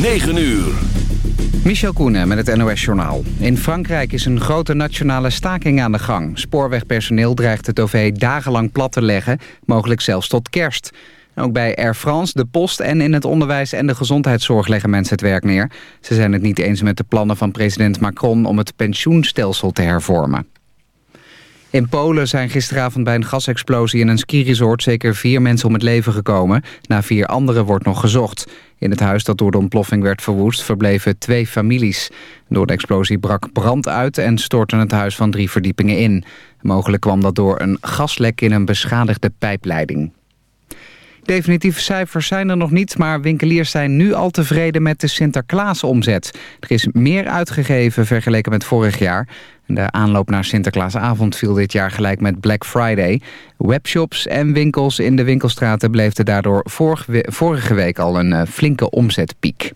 9 uur. Michel Koenen met het NOS-journaal. In Frankrijk is een grote nationale staking aan de gang. Spoorwegpersoneel dreigt het OV dagenlang plat te leggen, mogelijk zelfs tot kerst. Ook bij Air France, de post en in het onderwijs en de gezondheidszorg leggen mensen het werk neer. Ze zijn het niet eens met de plannen van president Macron om het pensioenstelsel te hervormen. In Polen zijn gisteravond bij een gasexplosie in een skiresort zeker vier mensen om het leven gekomen. Na vier anderen wordt nog gezocht. In het huis dat door de ontploffing werd verwoest verbleven twee families. Door de explosie brak brand uit en stortte het huis van drie verdiepingen in. Mogelijk kwam dat door een gaslek in een beschadigde pijpleiding. Definitieve cijfers zijn er nog niet, maar winkeliers zijn nu al tevreden met de Sinterklaasomzet. Er is meer uitgegeven vergeleken met vorig jaar. De aanloop naar Sinterklaasavond viel dit jaar gelijk met Black Friday. Webshops en winkels in de winkelstraten beleefden daardoor vorige week al een eh, flinke omzetpiek.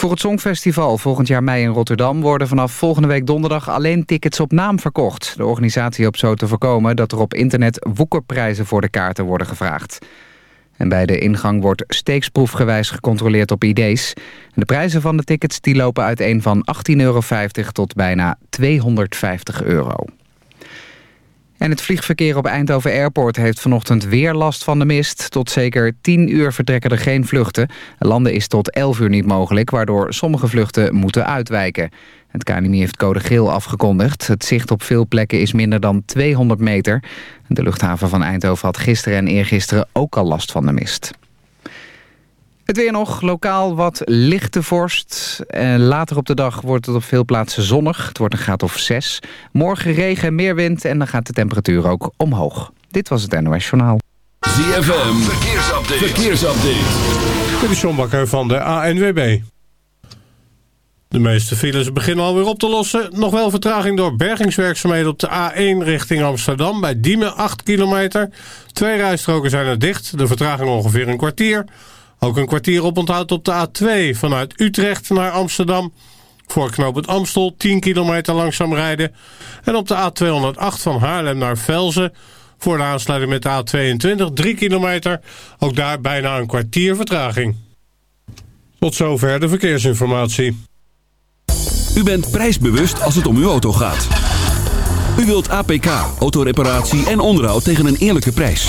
Voor het Songfestival volgend jaar mei in Rotterdam... worden vanaf volgende week donderdag alleen tickets op naam verkocht. De organisatie hoopt zo te voorkomen dat er op internet woekerprijzen voor de kaarten worden gevraagd. En bij de ingang wordt steeksproefgewijs gecontroleerd op ID's. De prijzen van de tickets die lopen uiteen van 18,50 euro tot bijna 250 euro. En het vliegverkeer op Eindhoven Airport heeft vanochtend weer last van de mist. Tot zeker 10 uur vertrekken er geen vluchten. Landen is tot 11 uur niet mogelijk, waardoor sommige vluchten moeten uitwijken. Het KNMI heeft code geel afgekondigd. Het zicht op veel plekken is minder dan 200 meter. De luchthaven van Eindhoven had gisteren en eergisteren ook al last van de mist. Het weer nog, lokaal wat lichte vorst. En later op de dag wordt het op veel plaatsen zonnig. Het wordt een graad of 6. Morgen regen, meer wind en dan gaat de temperatuur ook omhoog. Dit was het NOS Journaal. ZFM, verkeersupdate. verkeersupdate. Dit is John Bakker van de ANWB. De meeste files beginnen alweer op te lossen. Nog wel vertraging door bergingswerkzaamheden op de A1 richting Amsterdam. Bij Diemen 8 kilometer. Twee rijstroken zijn er dicht. De vertraging ongeveer een kwartier. Ook een kwartier op onthoud op de A2 vanuit Utrecht naar Amsterdam. Voor knooppunt Amstel 10 kilometer langzaam rijden. En op de A208 van Haarlem naar Velzen. Voor de aansluiting met de A22 3 kilometer. Ook daar bijna een kwartier vertraging. Tot zover de verkeersinformatie. U bent prijsbewust als het om uw auto gaat. U wilt APK, autoreparatie en onderhoud tegen een eerlijke prijs.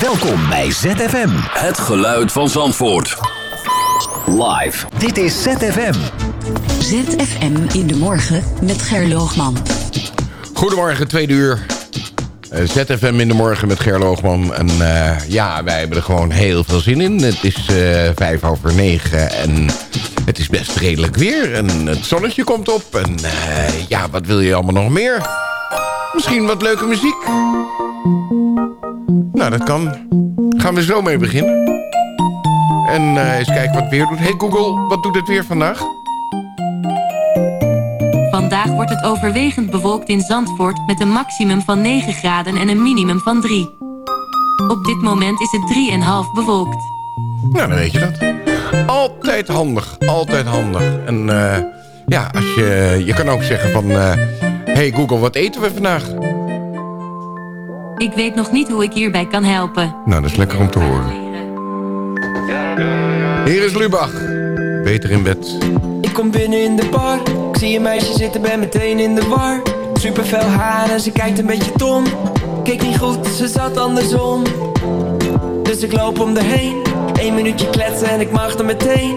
Welkom bij ZFM. Het geluid van Zandvoort. Live. Dit is ZFM. ZFM in de morgen met Gerloogman. Goedemorgen, tweede uur. Eh, ZFM in de morgen met Gerloogman. En uh, ja, wij hebben er gewoon heel veel zin in. Het is uh, vijf over negen en het is best redelijk weer. En het zonnetje komt op. En ja, wat wil je allemaal nog meer? Misschien wat leuke muziek? Nou, dat kan. Gaan we zo mee beginnen. En uh, eens kijken wat het weer doet. Hey Google, wat doet het weer vandaag? Vandaag wordt het overwegend bewolkt in Zandvoort... met een maximum van 9 graden en een minimum van 3. Op dit moment is het 3,5 bewolkt. Nou, dan weet je dat. Altijd handig, altijd handig. En uh, ja, als je, je kan ook zeggen van... Uh, hey Google, wat eten we vandaag? Ik weet nog niet hoe ik hierbij kan helpen. Nou, dat is lekker om te horen. Hier is Lubach. Beter in bed. Ik kom binnen in de bar. Ik zie een meisje zitten, ben meteen in de war. Super fel haar en ze kijkt een beetje tom. Keek niet goed, ze zat andersom. Dus ik loop om de heen. Eén minuutje kletsen en ik mag er meteen.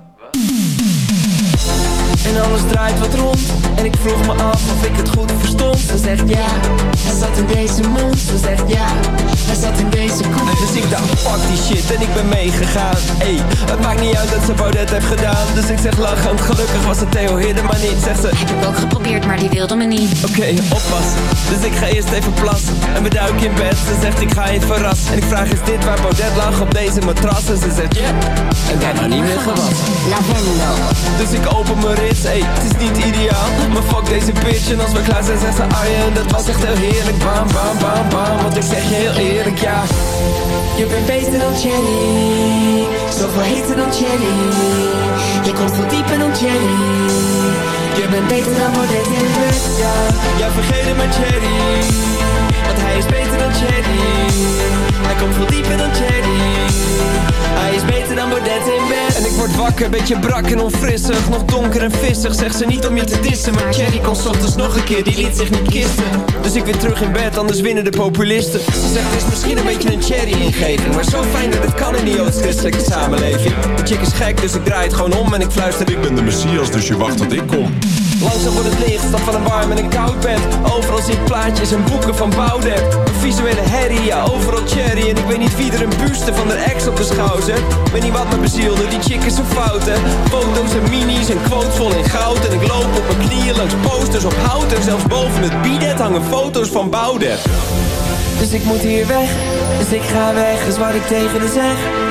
En alles draait wat rond. En ik vroeg me af of ik het goed verstond. Ze zegt ja, hij zat in deze mond. Ze zegt ja, hij zat in deze koek Dus ik dacht fuck die shit en ik ben meegegaan. Ey, het maakt niet uit dat ze Baudet heeft gedaan. Dus ik zeg lachend, gelukkig was het Theo Hidden maar niet Zegt ze, heb ik ook geprobeerd maar die wilde me niet. Oké, okay, oppassen. Dus ik ga eerst even plassen En we duiken in bed, ze zegt ik ga je verrassen. En ik vraag is dit waar Baudet lag op deze matras? En ze zegt ja, yeah. en daarna niet meer gewassen Lavendel. Dus ik open mijn rits, ey, het is niet ideaal Maar fuck deze bitch. En als we klaar zijn zegt ze Arjen Dat was echt heel heerlijk, bam bam bam bam Want ik zeg je heel eerlijk, ja. Je bent beter dan Jenny Zoveel heter dan Jenny. Je komt veel dieper dan Jenny. Je bent beter dan Baudet in bed, ja. Ja vergeet het maar Jenny Want hij is beter dan Jenny. Hij komt veel dieper dan Jenny Hij is beter dan Baudet in bed. En ik word wakker, beetje brak en onfrissig. Nog donker en vissig, zegt ze niet om je te dissen. Maar Cherry kon ochtends nog een keer, die liet zich niet kisten Dus ik weer terug in bed, anders winnen de populisten. Ze zegt het is misschien een beetje een Cherry-ingeving Maar zo fijn dat het kan in die joods-christelijke samenleving. De chick is gek, dus ik draai het gewoon om en ik fluister Ik ben de Messias, dus je wacht tot ik kom. Langzaam wordt het licht, stap van een warm en een koud bed. Overal zie ik plaatjes en boeken van Boudewijn Een visuele herrie, ja overal cherry. En ik weet niet wie er een buste van de ex op de schouw zet Weet niet wat me bezielde, die chick is zo fout hè. Foto's en minis en quotes vol in goud. En ik loop op mijn knieën langs posters op hout. En zelfs boven het bidet hangen foto's van Boudewijn Dus ik moet hier weg, dus ik ga weg, is wat ik tegen haar zeg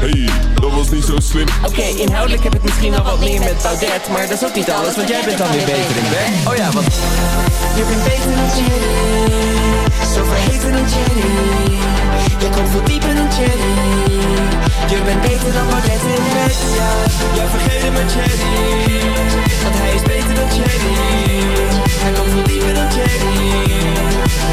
Hey, dat was niet zo slim. Oké, okay, inhoudelijk heb ik misschien wel wat meer met Baudet Maar dat is ook niet alles, want jij bent dan weer beter in bed. Oh ja, want Je bent beter dan Jenny Zo verheven dan Jenny Je komt veel dieper dan Jenny Je bent beter dan Baudet in bed, ja. Ja, vergeet maar Jenny Want hij is beter dan Jenny Hij komt veel dieper dan Jenny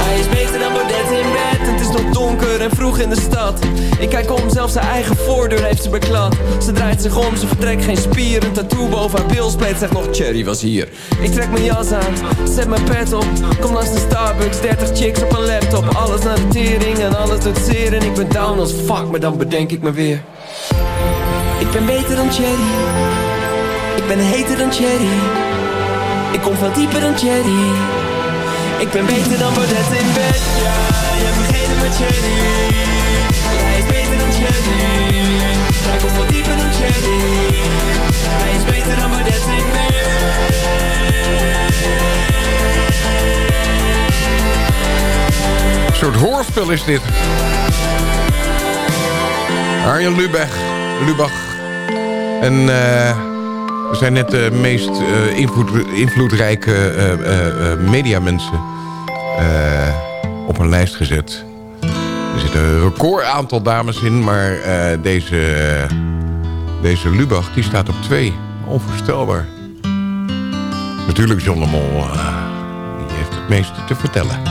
Hij is beter dan Baudet in bed. Het is nog donker en vroeg in de stad. Ik kijk om, zelfs zijn eigen voordeur heeft ze beklad. Ze draait zich om, ze vertrekt geen spier. Een tattoo boven haar bilspleet zegt nog Cherry was hier. Ik trek mijn jas aan, zet mijn pet op. Kom langs de Starbucks, 30 chicks op een laptop. Alles naar de tering en alles doet zeer. En ik ben down als fuck, maar dan bedenk ik me weer Ik ben beter dan Cherry Ik ben heter dan Cherry Ik kom veel dieper dan Cherry Ik ben beter dan Baudet in bed, ja Je vergeet het met Cherry Hij is beter dan Cherry Hij komt veel dieper dan Cherry Hij is beter dan Baudet in bed. Een soort hoorspel is dit. Arjen Lubach. Lubach. En uh, we zijn net de meest eh, invloedrijke eh, mediamensen op een lijst gezet. Er zit een record aantal dames in, maar deze, deze Lubach die staat op twee. Onvoorstelbaar. Natuurlijk John de Mol, die heeft het meeste te vertellen.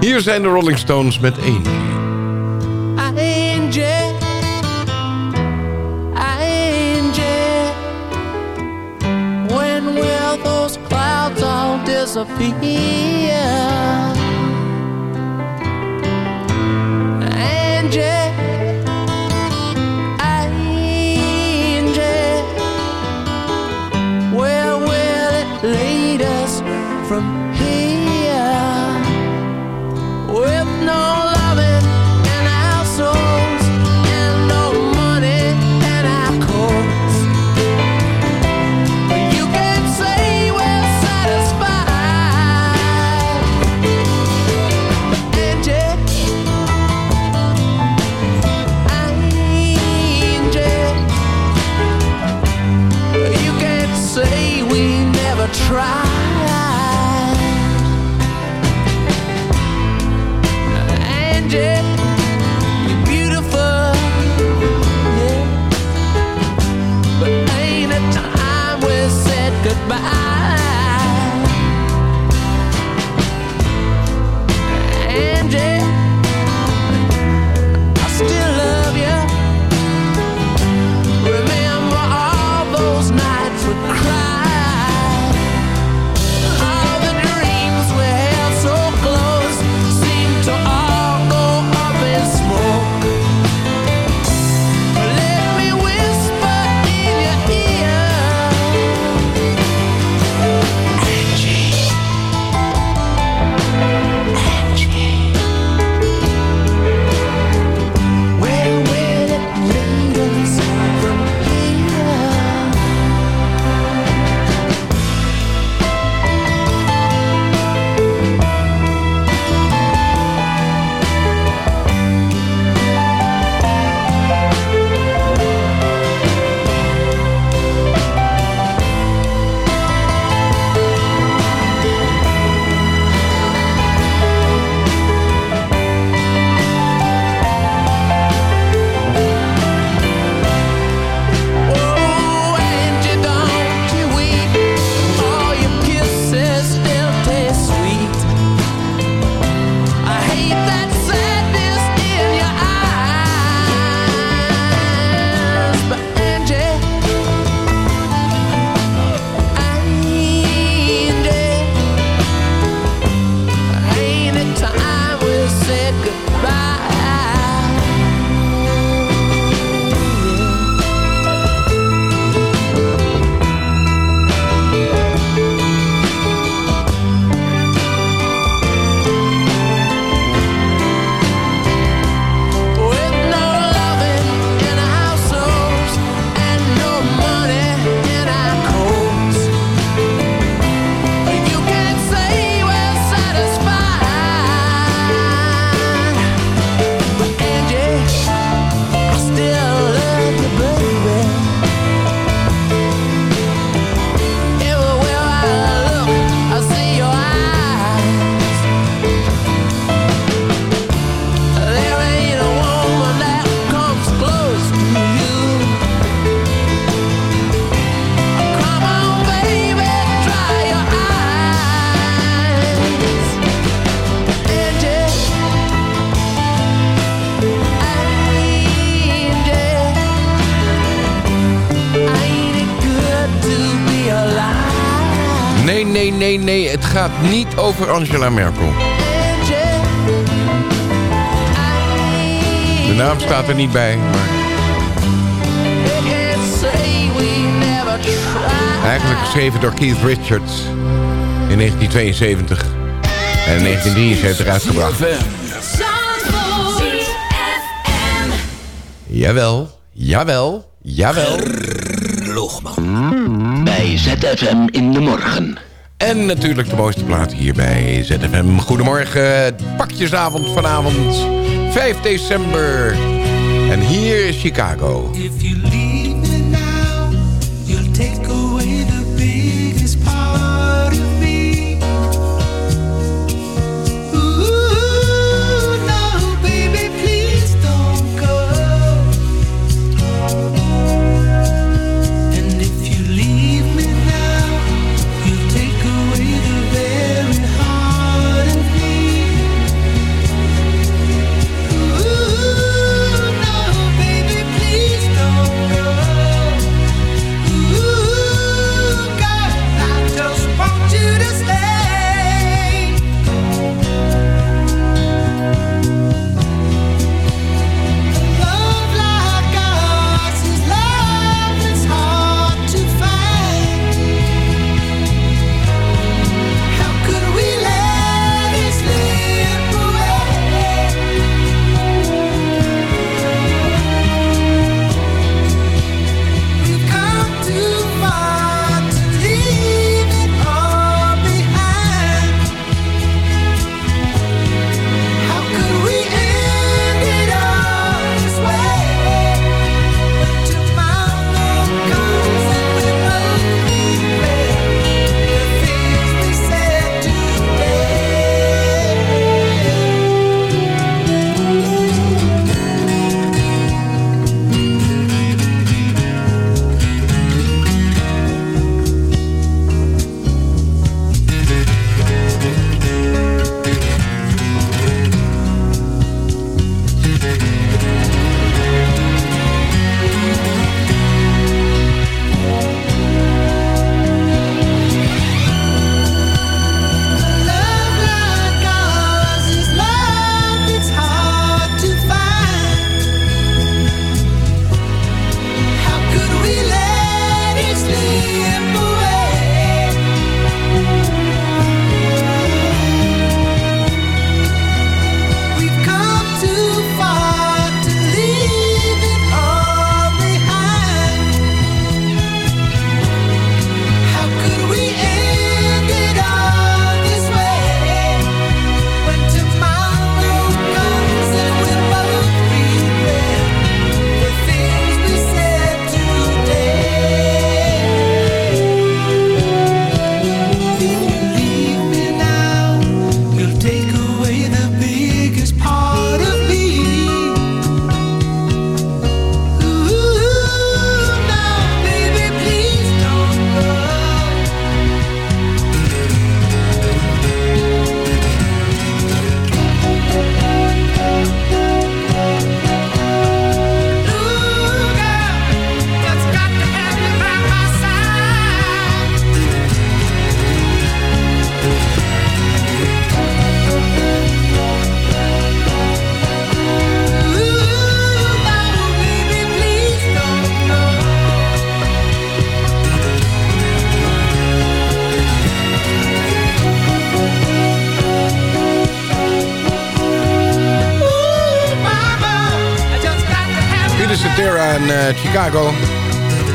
Hier zijn de Rolling Stones met één. disappear niet over Angela Merkel. De naam staat er niet bij. Eigenlijk geschreven door Keith Richards in 1972 en in 1973 uitgebracht. Jawel, jawel, jawel. Logman. Bij ZFM in de morgen. En natuurlijk de mooiste plaat hier bij ZFM. Goedemorgen, pakjesavond vanavond, 5 december. En hier is Chicago.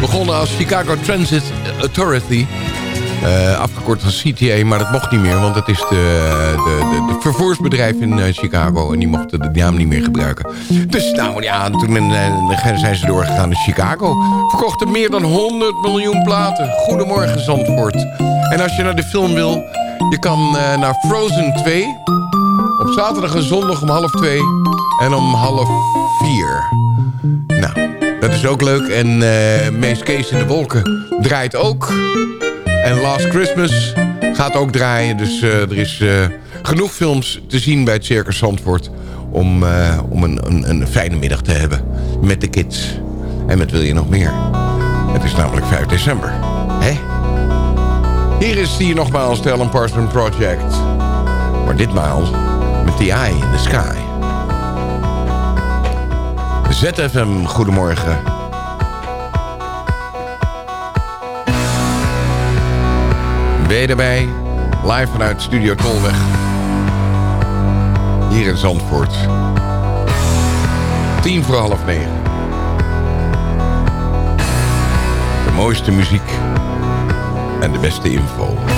Begonnen als Chicago Transit Authority. Eh, afgekort als CTA, maar dat mocht niet meer. Want het is de, de, de, vervoersbedrijf in eh, Chicago. En die mochten de naam niet meer gebruiken. Dus nou ja, toen eh, zijn ze doorgegaan naar Chicago. Verkochten meer dan 100 miljoen platen. Goedemorgen Zandvoort. En als je naar de film wil, je kan naar Frozen 2. Op zaterdag en zondag om half 2. En om half 4. Is ook leuk. En eh Mees Kees in de Wolken draait ook. En Last Christmas gaat ook draaien. Dus eh, er is eh, genoeg films te zien bij het Circus Zandvoort... om, om een, een, een fijne middag te hebben met de kids. En met wil je nog meer? Het is namelijk 5 december. Hè? Hier is hier nogmaals de Alan Parsons Project. Maar ditmaal met The Eye in the Sky. ZFM, goedemorgen. Ben je erbij? Live vanuit Studio Tolweg. Hier in Zandvoort. Tien voor half negen. De mooiste muziek. En de beste info.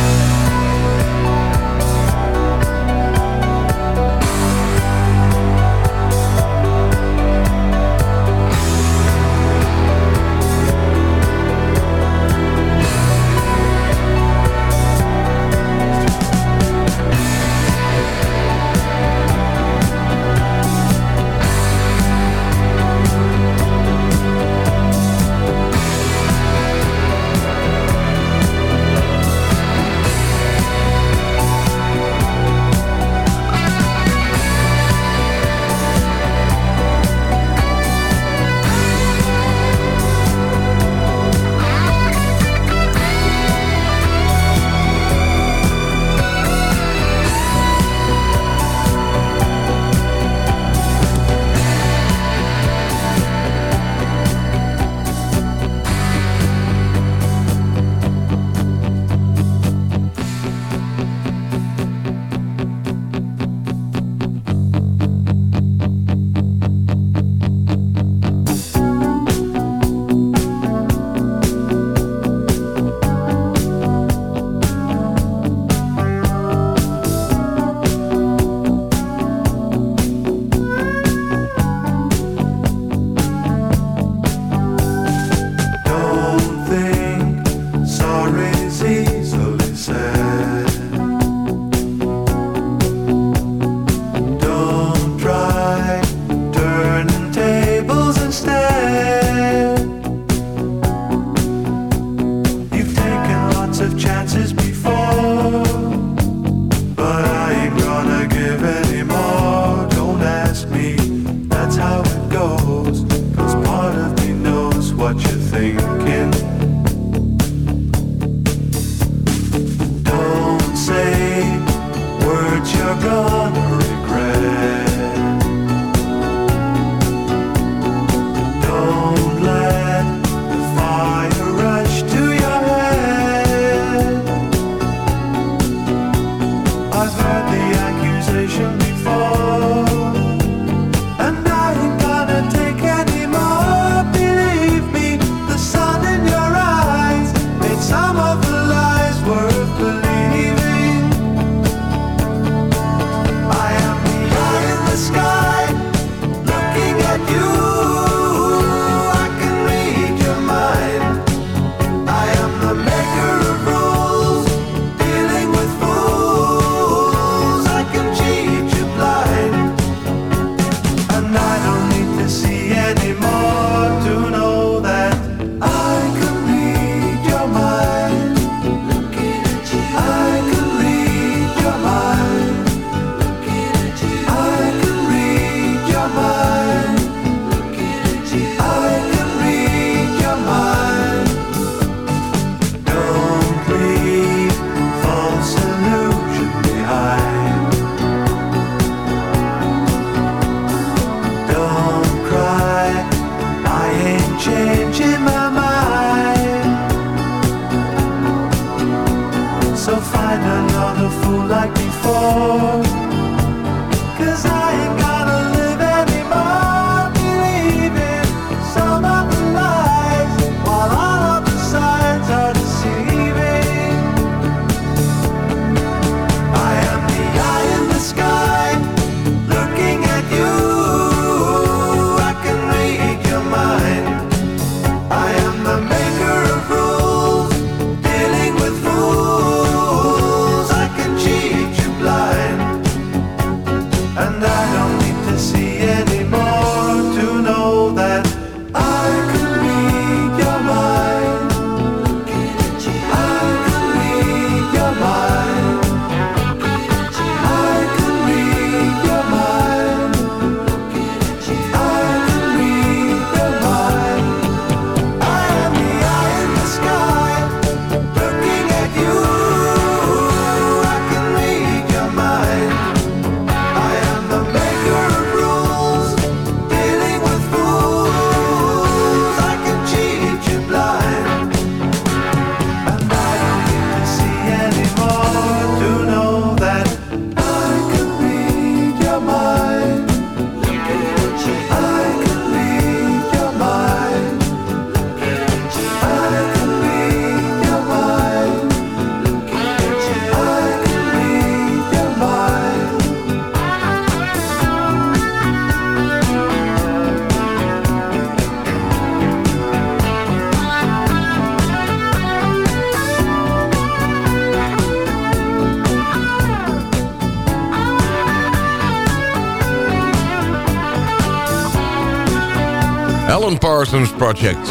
Parsons Project.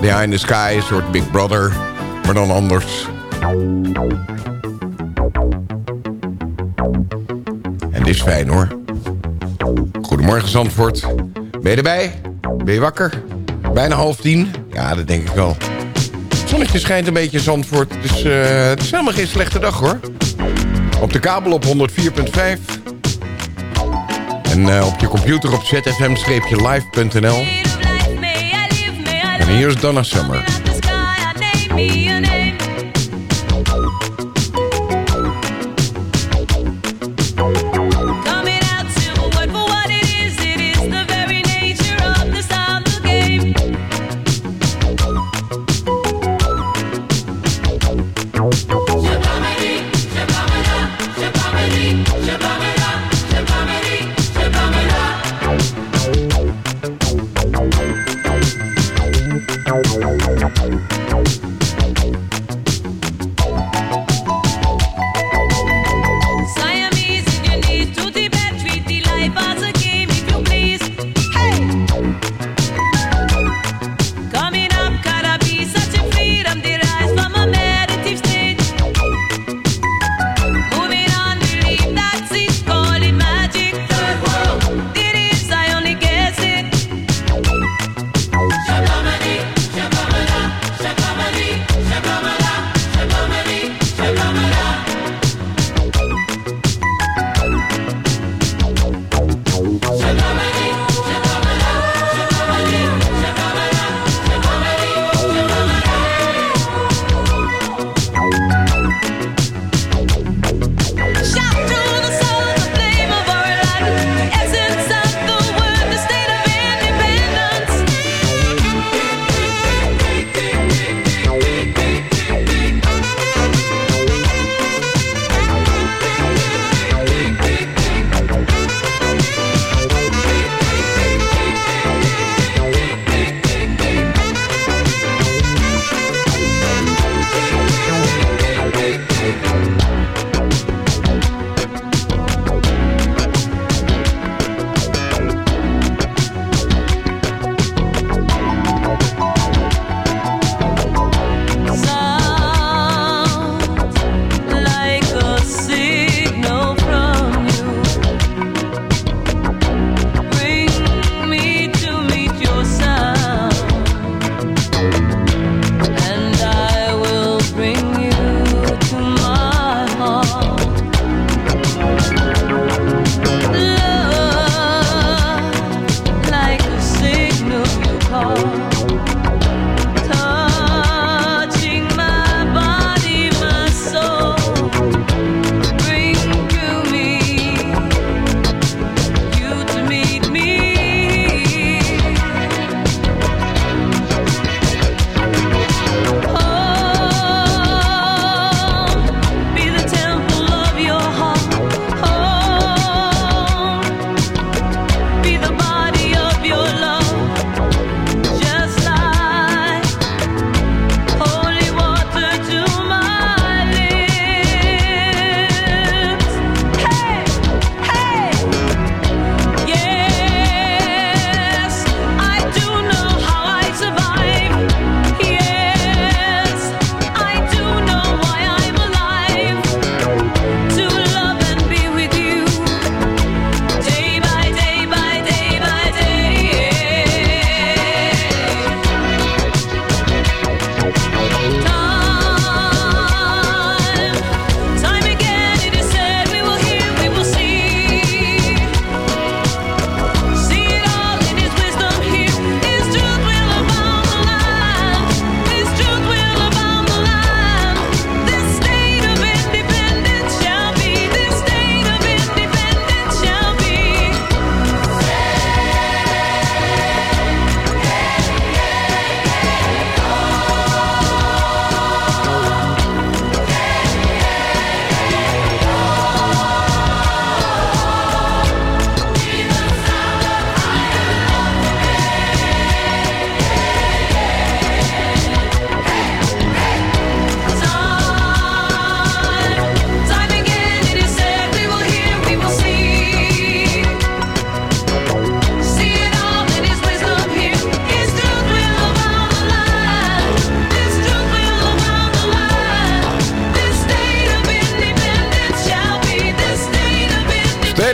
Behind the Sky, een soort Big Brother, maar dan anders. En dit is fijn hoor. Goedemorgen Zandvoort. Ben je erbij? Ben je wakker? Bijna half tien? Ja, dat denk ik wel. Het zonnetje schijnt een beetje in Zandvoort, dus het is helemaal geen slechte dag hoor. Op de kabel op 104.5. En eh, op je computer op zfm-live.nl. En hier is Donna Summer.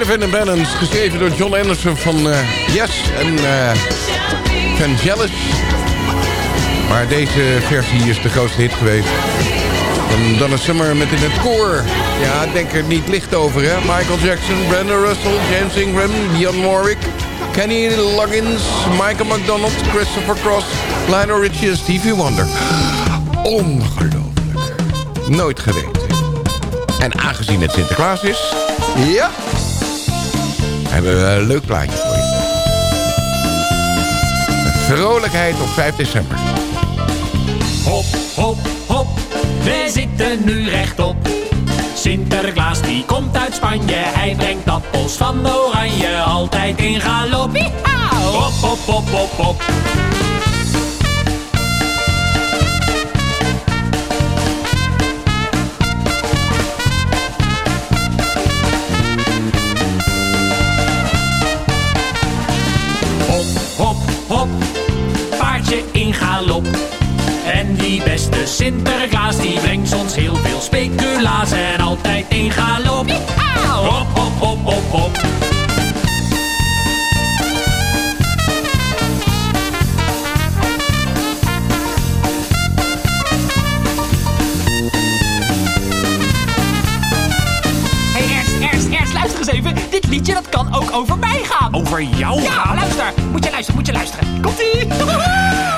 Van Balance, geschreven door John Anderson van eh, Yes en uh, Vangelis. Maar deze versie is de grootste hit geweest. Van Donna Summer met in het koor. Ja, denk er niet licht over, hè. Michael Jackson, Brenda Russell, James Ingram, Dionne Warwick... Kenny Loggins, Michael McDonald, Christopher Cross... Lionel Richie en Stevie Wonder. Ongelooflijk. Nooit geweten. En aangezien het Sinterklaas is... Ja, hebben we een leuk plaatje voor je. Vrolijkheid op 5 december. Hop, hop, hop, we zitten nu rechtop. Sinterklaas die komt uit Spanje, hij brengt appels van oranje, altijd in galop. Hop, hop, hop, hop. Hop, galop. En die beste Sinterklaas, die brengt ons heel veel speculaas en altijd in galop. Hop, hop, hop, hop, hop. Hé, hey, Ernst, Ernst, Ernst, luister eens even. Dit liedje dat kan ook over mij gaan. Over jou Ja, gaan? luister. Moet je luisteren, moet je luisteren. Komt-ie.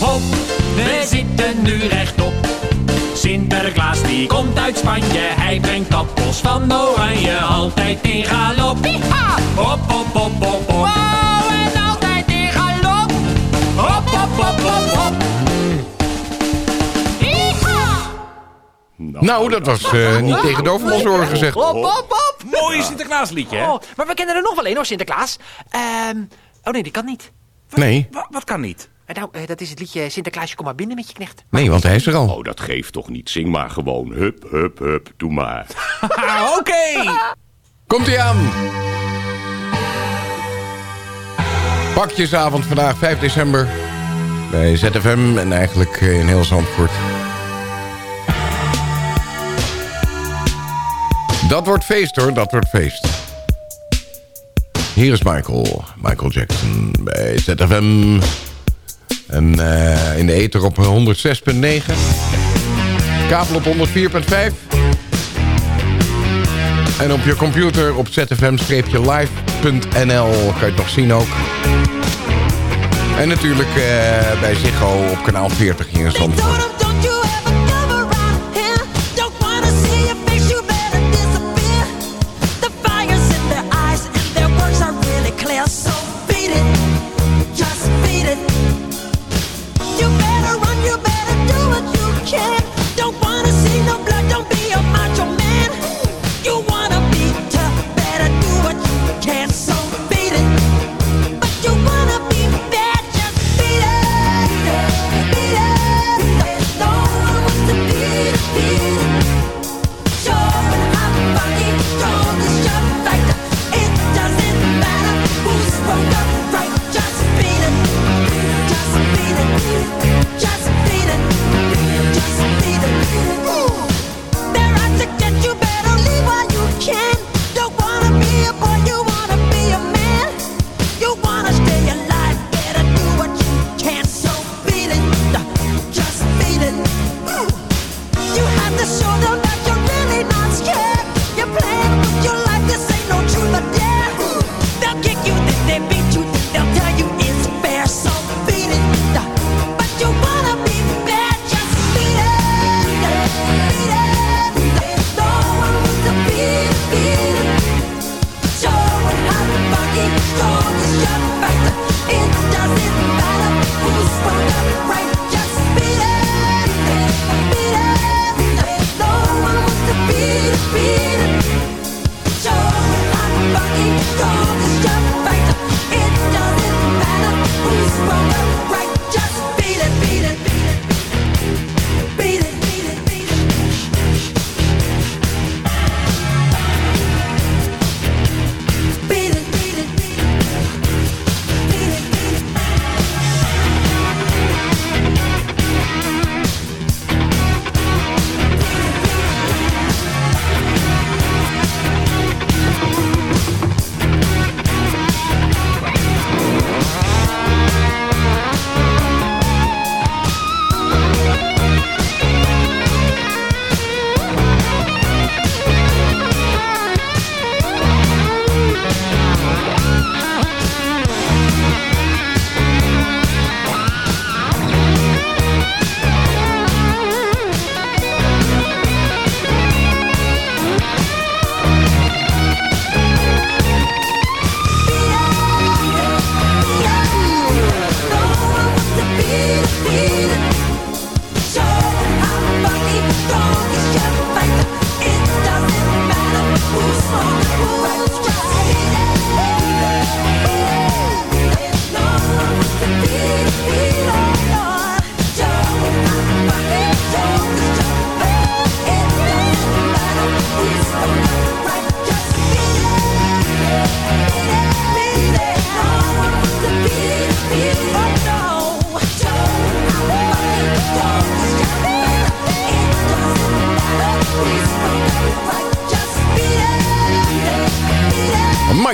hop, we zitten nu rechtop. Sinterklaas die komt uit Spanje, hij brengt appels van oranje, altijd in galop. Hop, hop, hop, hop, hop. Wow, en altijd in galop. Hop, hop, hop, hop, hop. Nou, dat was eh, niet tegen de overmalshoren gezegd. Hop, hop, hop. Mooi Sinterklaasliedje, hè? Oh, maar we kennen er nog wel één hoor, Sinterklaas. Ehm, oh nee, die kan niet. Nee, Wa- wat kan niet? Eh, Nou, eh, dat is het liedje Sinterklaasje, kom maar binnen met je knecht. nee, want hij is er al. Oh, dat geeft toch niet. Zing maar gewoon. Hup, hup, hup. Doe maar. Oké. Komt hij aan. Pakjesavond vandaag, 5 december. Bij ZFM en eigenlijk in heel Zandvoort. Dat wordt feest hoor, dat wordt feest. Hier is Michael, Michael Jackson bij ZFM. En eh, in de ether op 106.9. Kabel op 104.5. En op je computer op zfm-live.nl kan je het nog zien ook. En natuurlijk eh, bij Ziggo op kanaal 40 hier in Zandvoort.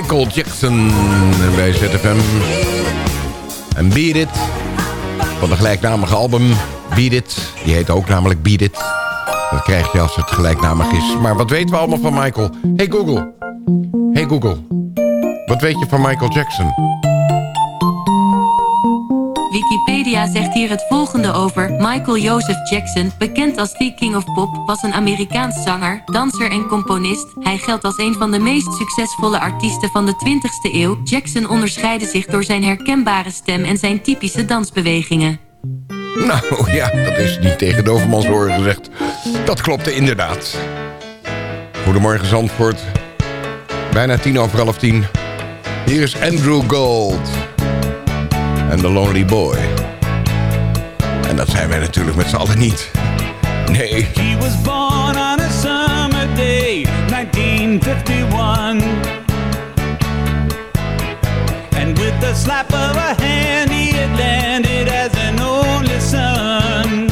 Michael Jackson bij ZFM. En Beat It. Van de gelijknamige album Beat It. Die heet ook namelijk Beat It. Dat krijg je als het gelijknamig is. Maar wat weten we allemaal van Michael? Hey Google. Hey Google. Wat weet je van Michael Jackson? Wikipedia zegt hier het volgende over. Michael Joseph Jackson, bekend als The King of Pop, was een Amerikaans zanger, danser en componist. Hij geldt als een van de meest succesvolle artiesten van de 20ste eeuw. Jackson onderscheidde zich door zijn herkenbare stem en zijn typische dansbewegingen. Nou ja, dat is niet tegen de overmans oren gezegd. Dat klopte inderdaad. Goedemorgen Zandvoort. Bijna tien over half tien. Hier is Andrew Gold. En The Lonely Boy. En dat zijn wij natuurlijk met z'n allen niet. Nee. He was slap of a hand, he had landed as an only son.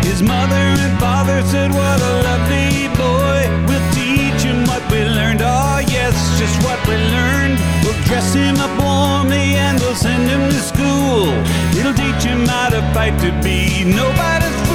His mother and father said, What a lovely boy. We'll teach him what we learned. Oh, yes, just what we learned. We'll dress him up warmly and we'll send him to school. It'll teach him how to fight to be nobody's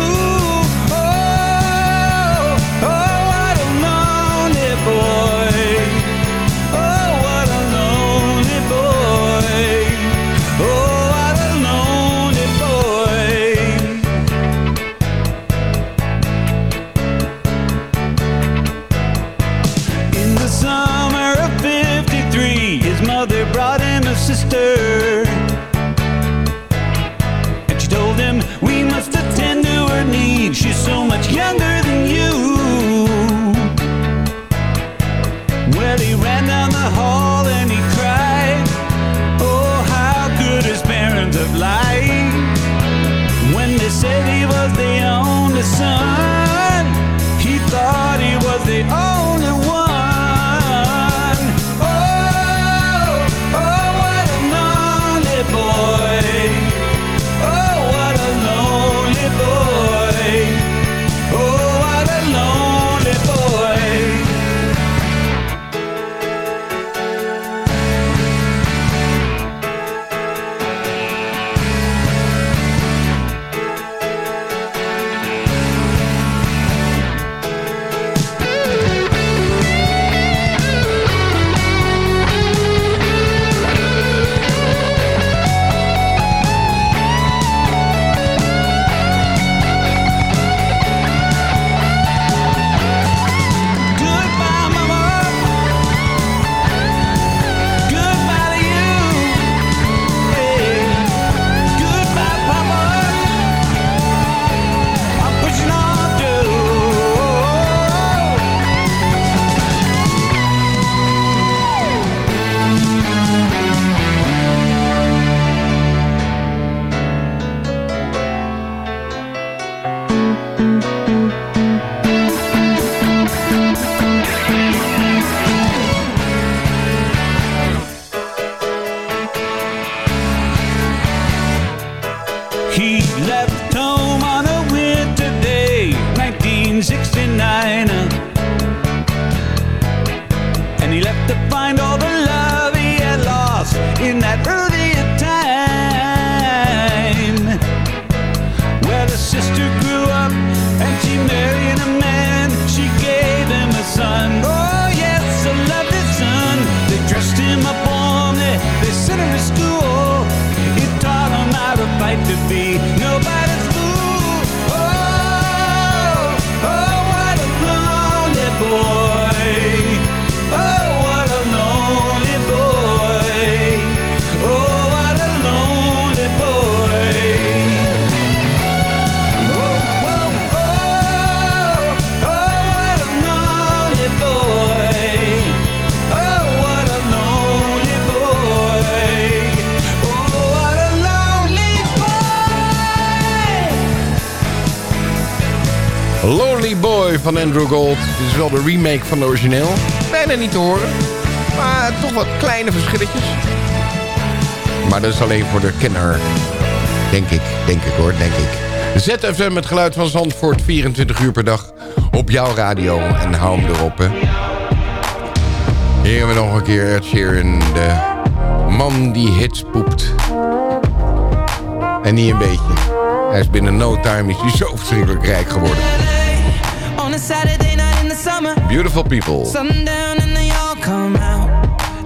van Andrew Gold. Dit is wel de remake van de origineel. Bijna niet te horen. Maar toch wat kleine verschilletjes. Maar dat is alleen voor de kenner. Denk ik, denk ik hoor, denk ik. ZFM, het geluid van Zandvoort, 24 uur per dag. Op jouw radio en hou hem erop, hè. Hier we nog een keer Ed Sheeran, de man die hits poept. En niet een beetje. Hij is binnen no time is hij zo verschrikkelijk rijk geworden. On a Saturday night in the summer. Beautiful people. Sundown and they all come out.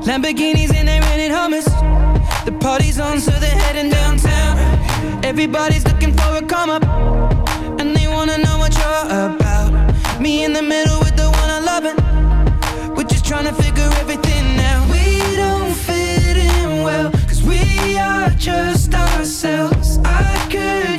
Lamborghinis and they rented hummus. The party's on, so they're heading downtown. Everybody's looking for a come up. And they wanna know what you're about. Me in the middle with the one I love. We're just trying to figure everything out. We don't fit in well. Cause we are just ourselves. I could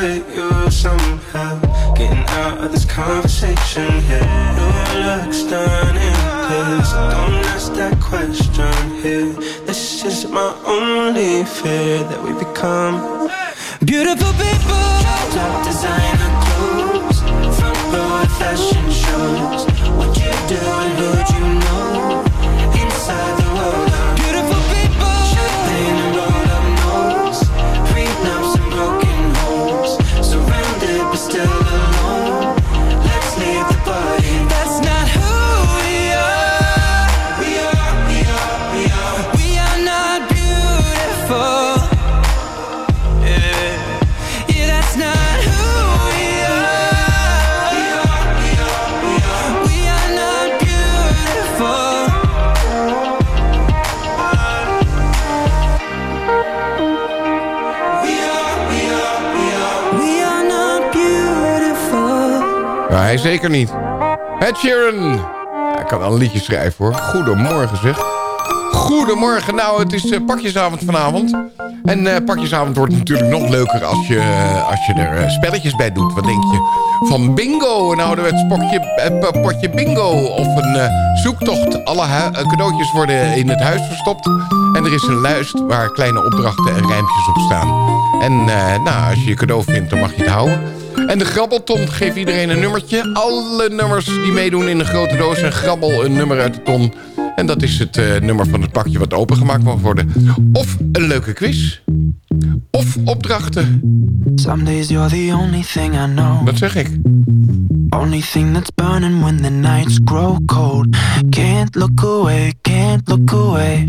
I could use some help getting out of this conversation here. You look stunning, please don't ask that question here. This is my only fear that we become beautiful people. Top designer clothes, front row fashion shows. What you do and who'd you know? Inside zeker niet. Ed Sheeran. Hij kan wel een liedje schrijven hoor. Goedemorgen zeg. Goedemorgen. Nou, het is eh, pakjesavond vanavond. En eh, pakjesavond wordt natuurlijk nog leuker als je, eh, als je er spelletjes bij doet. Wat denk je van bingo? Een ouderwets potje, potje bingo. Of een zoektocht. Alle cadeautjes worden in het huis verstopt. En er is een lijst waar kleine opdrachten en rijmpjes op staan. En nou, als je je cadeau vindt, dan mag je het houden. En de grabbelton geeft iedereen een nummertje. Alle nummers die meedoen in een grote doos en grabbel een nummer uit de ton. En dat is het eh, nummer van het pakje wat opengemaakt mag worden. Of een leuke quiz. Of opdrachten. Some days you're the only thing I know. Dat zeg ik. Only thing that's burning when the nights grow cold. Can't look away, can't look away.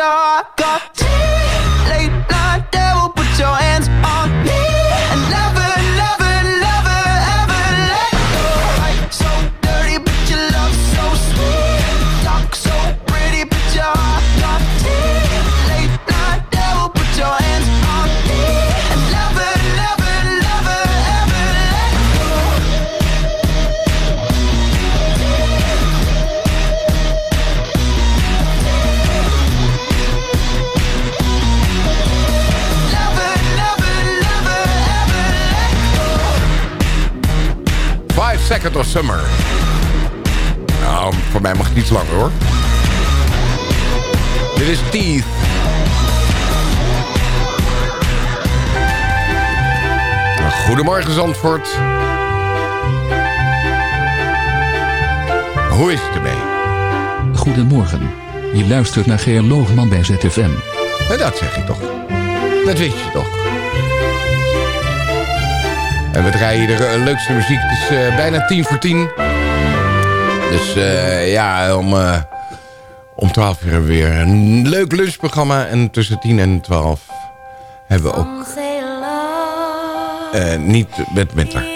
sure Second of Summer. Nou, voor mij mag het iets langer hoor. Dit is Teeth. Goedemorgen Zandvoort. Hoe is het ermee? Goedemorgen. Je luistert naar Geer Loogman bij ZFM. En dat zeg je toch. Dat weet je toch. En we draaien de leukste muziek. Het is eh, bijna tien voor tien. Dus eh, ja, om, eh, om twaalf uur weer een leuk lunchprogramma. En tussen tien en twaalf hebben we ook... niet met winter.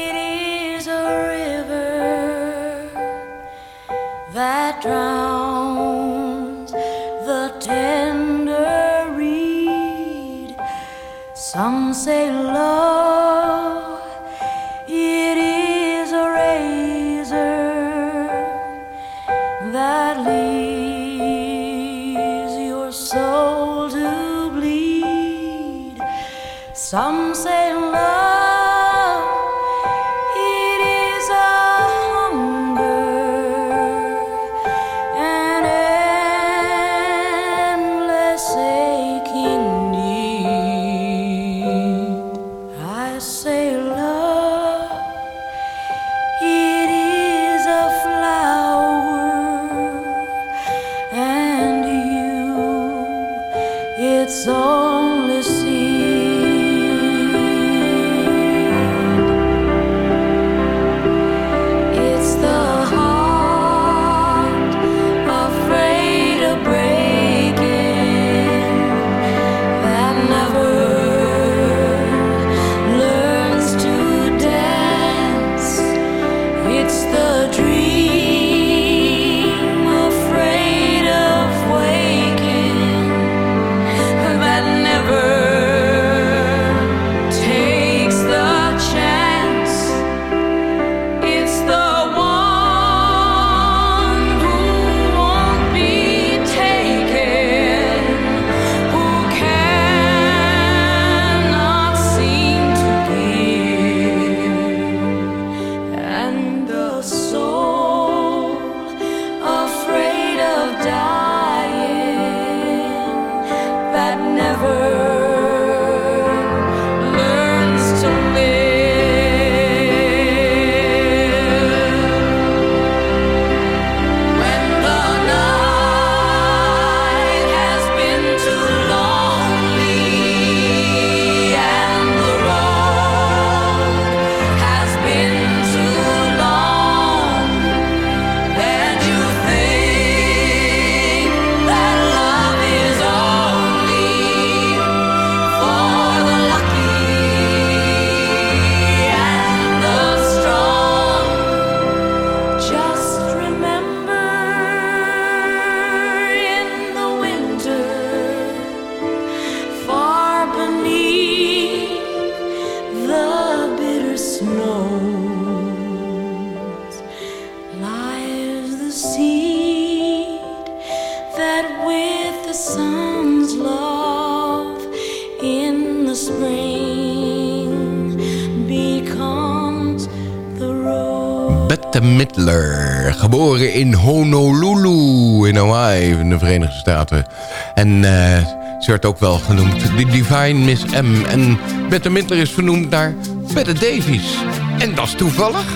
Verenigde Staten. En eh, ze werd ook wel genoemd de Divine Miss M. En Bette Midler is vernoemd naar Bette Davies. En dat is toevallig.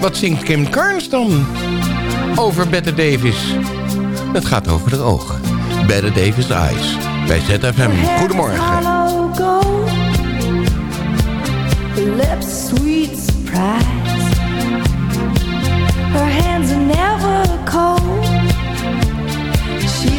Wat zingt Kim Carnes dan over Bette Davis? Het gaat over de ogen. Bette Davis Eyes. Bij ZFM. Goedemorgen. Lips sweet surprise.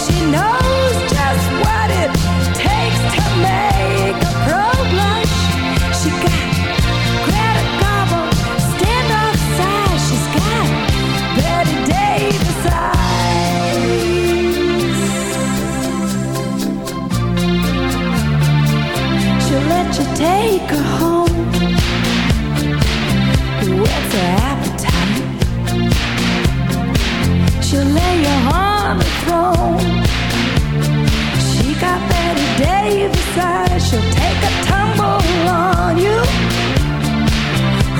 she knows on the throne. She got Betty Davis eyes. She'll take a tumble on you.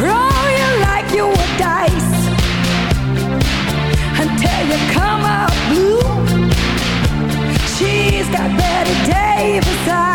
Roll you like you were dice until you come out blue. She's got Betty Davis eyes.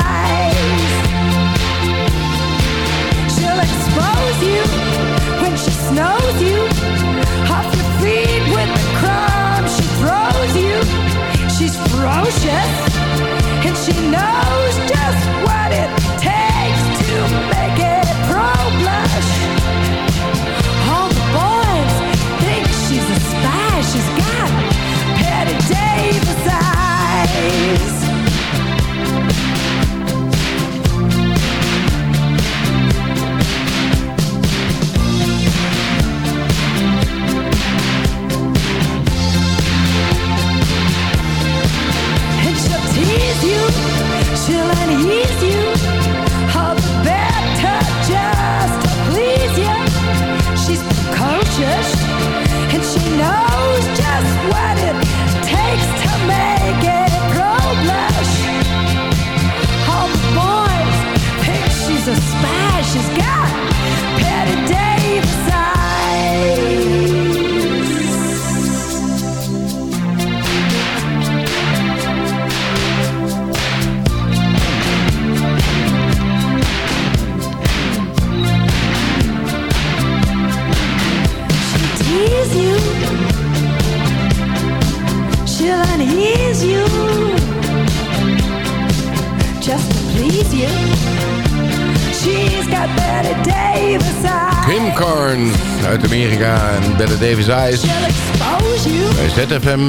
ZFM.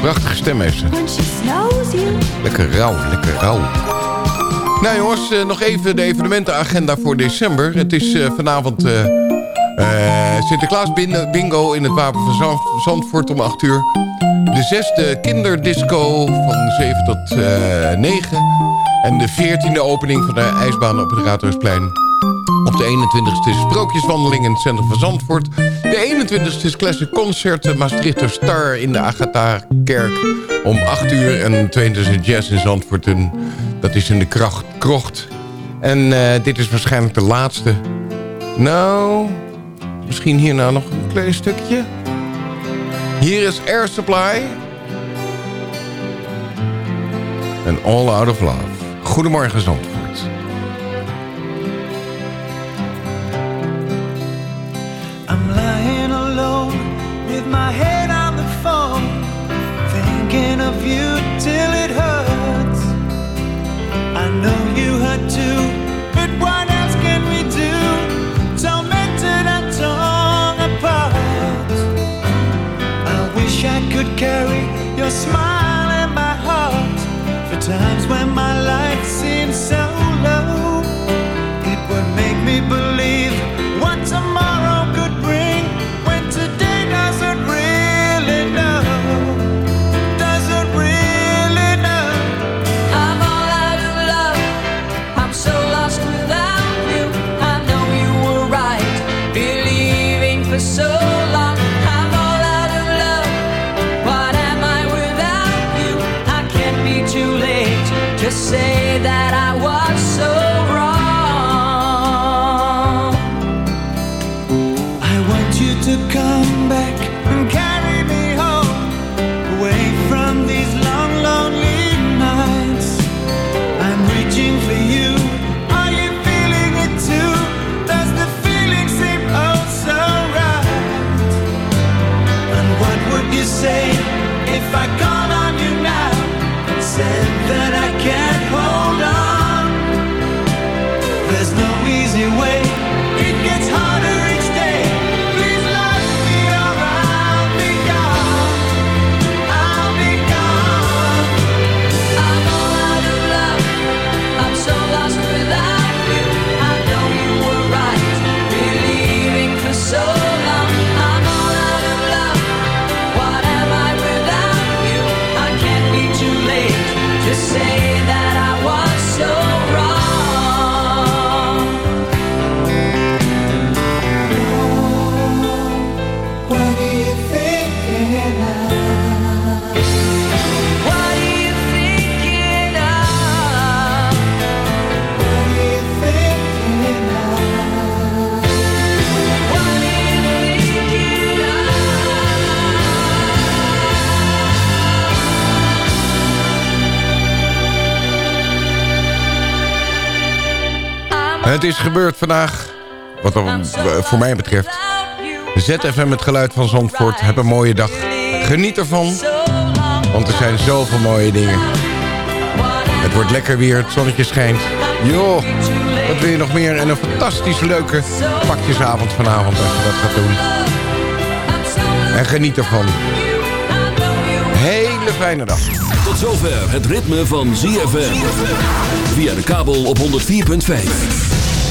Prachtige stem heeft ze. Lekker rauw, lekker rauw. Nou jongens, eh, nog even de evenementenagenda voor december. Het is eh, vanavond eh, Sinterklaas bin- bingo in het Wapen van Zand- Zandvoort om 8 uur. De zesde kinderdisco van 7 tot eh 9. En de veertiende opening van de ijsbaan op het Raadhuisplein. Op de 21ste is Sprookjeswandeling in het centrum van Zandvoort. De 21ste is Classic Concert eh, Maastrichter Star in de Agatha-kerk om 8 uur. En de 22ste Jazz in Zandvoort. En dat is in de kracht, krocht. En eh, dit is waarschijnlijk de laatste. Nou, misschien hierna nog een klein stukje. Hier is Air Supply. En All Out of Love. Goedemorgen Zandvoort. Is gebeurd vandaag, wat dan, voor mij betreft. ZFM het geluid van Zandvoort. Heb een mooie dag. Geniet ervan. Want er zijn zoveel mooie dingen. Het wordt lekker weer, het zonnetje schijnt. Joh, wat wil je nog meer? En een fantastisch leuke pakjesavond vanavond als je dat gaat doen. En geniet ervan. Hele fijne dag. Tot zover het ritme van ZFM. Via de kabel op 104.5.